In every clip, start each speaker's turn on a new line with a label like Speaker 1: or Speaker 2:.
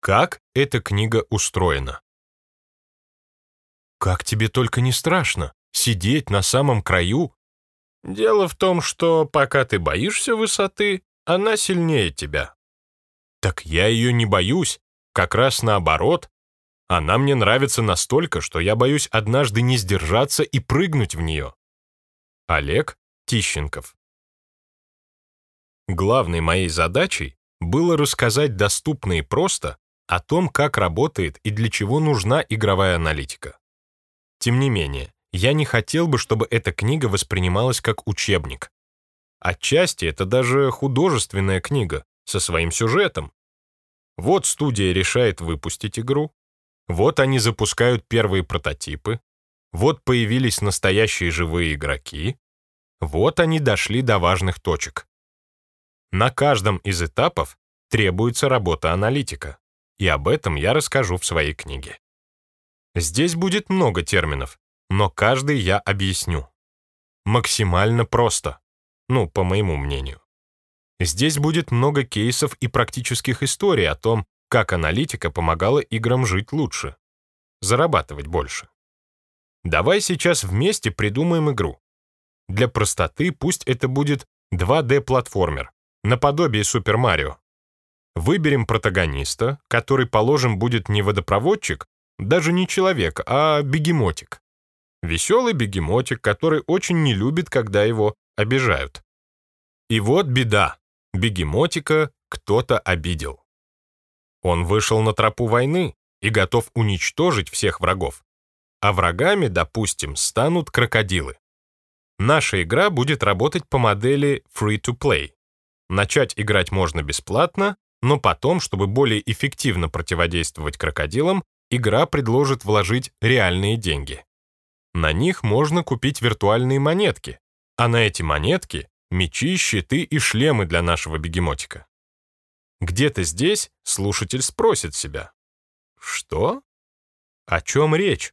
Speaker 1: Как эта книга устроена? Как тебе только не страшно сидеть на самом краю? Дело в том, что пока ты боишься высоты, она сильнее тебя. Так я ее не боюсь, как раз наоборот. Она мне нравится настолько, что я боюсь однажды не сдержаться и прыгнуть в нее. Олег Тищенков Главной моей задачей было рассказать доступно и просто о том, как работает и для чего нужна игровая аналитика. Тем не менее, я не хотел бы, чтобы эта книга воспринималась как учебник. Отчасти это даже художественная книга со своим сюжетом. Вот студия решает выпустить игру, вот они запускают первые прототипы, вот появились настоящие живые игроки, вот они дошли до важных точек. На каждом из этапов требуется работа аналитика и об этом я расскажу в своей книге. Здесь будет много терминов, но каждый я объясню. Максимально просто, ну, по моему мнению. Здесь будет много кейсов и практических историй о том, как аналитика помогала играм жить лучше, зарабатывать больше. Давай сейчас вместе придумаем игру. Для простоты пусть это будет 2D-платформер, наподобие Супер Марио. Выберем протагониста, который, положим, будет не водопроводчик, даже не человек, а бегемотик. Веселый бегемотик, который очень не любит, когда его обижают. И вот беда. Бегемотика кто-то обидел. Он вышел на тропу войны и готов уничтожить всех врагов. А врагами, допустим, станут крокодилы. Наша игра будет работать по модели free-to-play. Начать играть можно бесплатно, но потом, чтобы более эффективно противодействовать крокодилам, игра предложит вложить реальные деньги. На них можно купить виртуальные монетки, а на эти монетки — мечи, щиты и шлемы для нашего бегемотика. Где-то здесь слушатель спросит себя. Что? О чем речь?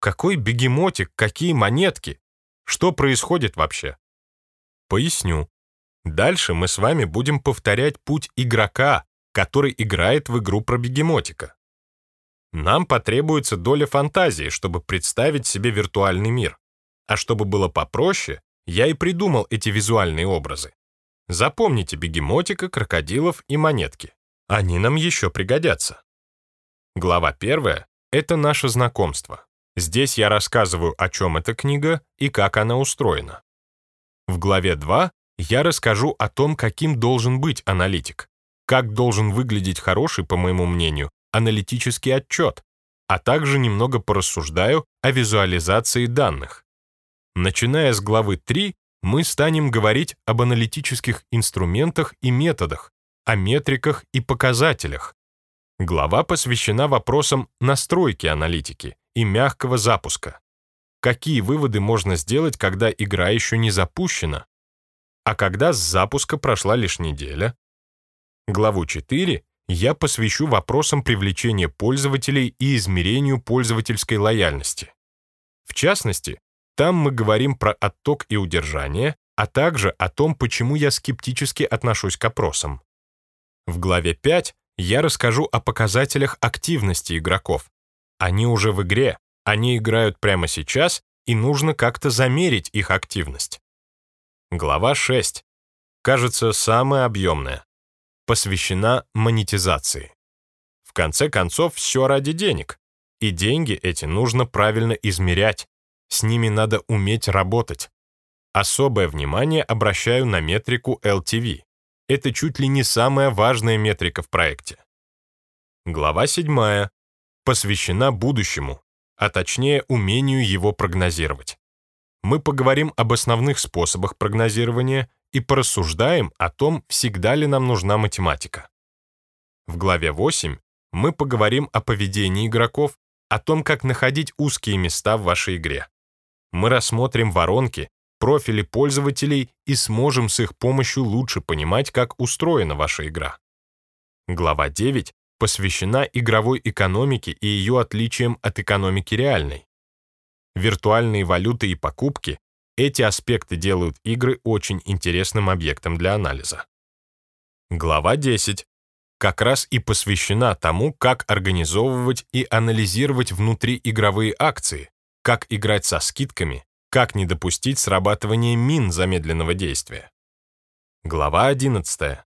Speaker 1: Какой бегемотик, какие монетки? Что происходит вообще? Поясню. Дальше мы с вами будем повторять путь игрока, который играет в игру про бегемотика. Нам потребуется доля фантазии, чтобы представить себе виртуальный мир. А чтобы было попроще, я и придумал эти визуальные образы. Запомните бегемотика, крокодилов и монетки. Они нам еще пригодятся. Глава первая — это наше знакомство. Здесь я рассказываю, о чем эта книга и как она устроена. В главе 2 я расскажу о том, каким должен быть аналитик, как должен выглядеть хороший, по моему мнению, аналитический отчет, а также немного порассуждаю о визуализации данных. Начиная с главы 3, мы станем говорить об аналитических инструментах и методах, о метриках и показателях. Глава посвящена вопросам настройки аналитики и мягкого запуска. Какие выводы можно сделать, когда игра еще не запущена, а когда с запуска прошла лишь неделя? Главу 4 я посвящу вопросам привлечения пользователей и измерению пользовательской лояльности. В частности, там мы говорим про отток и удержание, а также о том, почему я скептически отношусь к опросам. В главе 5 я расскажу о показателях активности игроков. Они уже в игре, они играют прямо сейчас, и нужно как-то замерить их активность. Глава 6. Кажется, самая объемная. Посвящена монетизации. В конце концов, все ради денег. И деньги эти нужно правильно измерять. С ними надо уметь работать. Особое внимание обращаю на метрику LTV. Это чуть ли не самая важная метрика в проекте. Глава 7. Посвящена будущему, а точнее умению его прогнозировать мы поговорим об основных способах прогнозирования и порассуждаем о том, всегда ли нам нужна математика. В главе 8 мы поговорим о поведении игроков, о том, как находить узкие места в вашей игре. Мы рассмотрим воронки, профили пользователей и сможем с их помощью лучше понимать, как устроена ваша игра. Глава 9 посвящена игровой экономике и ее отличиям от экономики реальной виртуальные валюты и покупки, эти аспекты делают игры очень интересным объектом для анализа. Глава 10. как раз и посвящена тому, как организовывать и анализировать внутриигровые акции, как играть со скидками, как не допустить срабатывания мин замедленного действия. Глава 11.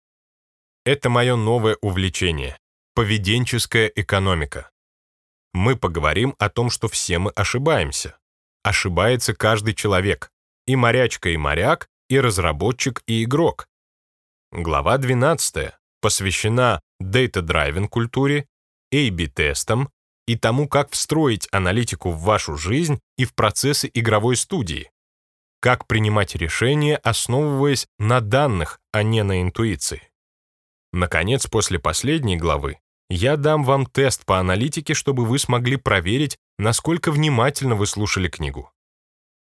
Speaker 1: Это мое новое увлечение — поведенческая экономика. Мы поговорим о том, что все мы ошибаемся. Ошибается каждый человек. И морячка, и моряк, и разработчик, и игрок. Глава 12 посвящена data-driving культуре, A-B-тестам и тому, как встроить аналитику в вашу жизнь и в процессы игровой студии. Как принимать решения, основываясь на данных, а не на интуиции. Наконец, после последней главы, я дам вам тест по аналитике, чтобы вы смогли проверить, насколько внимательно вы слушали книгу.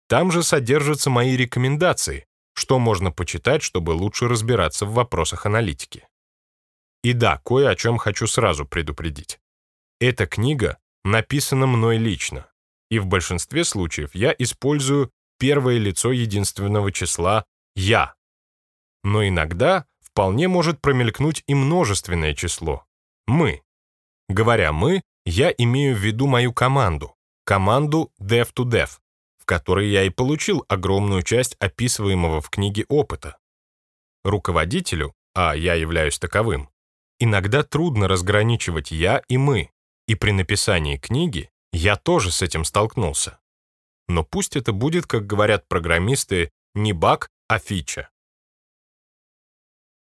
Speaker 1: Там же содержатся мои рекомендации, что можно почитать, чтобы лучше разбираться в вопросах аналитики. И да, кое о чем хочу сразу предупредить. Эта книга написана мной лично, и в большинстве случаев я использую первое лицо единственного числа «я». Но иногда вполне может промелькнуть и множественное число «мы». Говоря «мы», я имею в виду мою команду, команду Dev2Dev, в которой я и получил огромную часть описываемого в книге опыта. Руководителю, а я являюсь таковым, иногда трудно разграничивать «я» и «мы», и при написании книги я тоже с этим столкнулся. Но пусть это будет, как говорят программисты, не баг, а фича.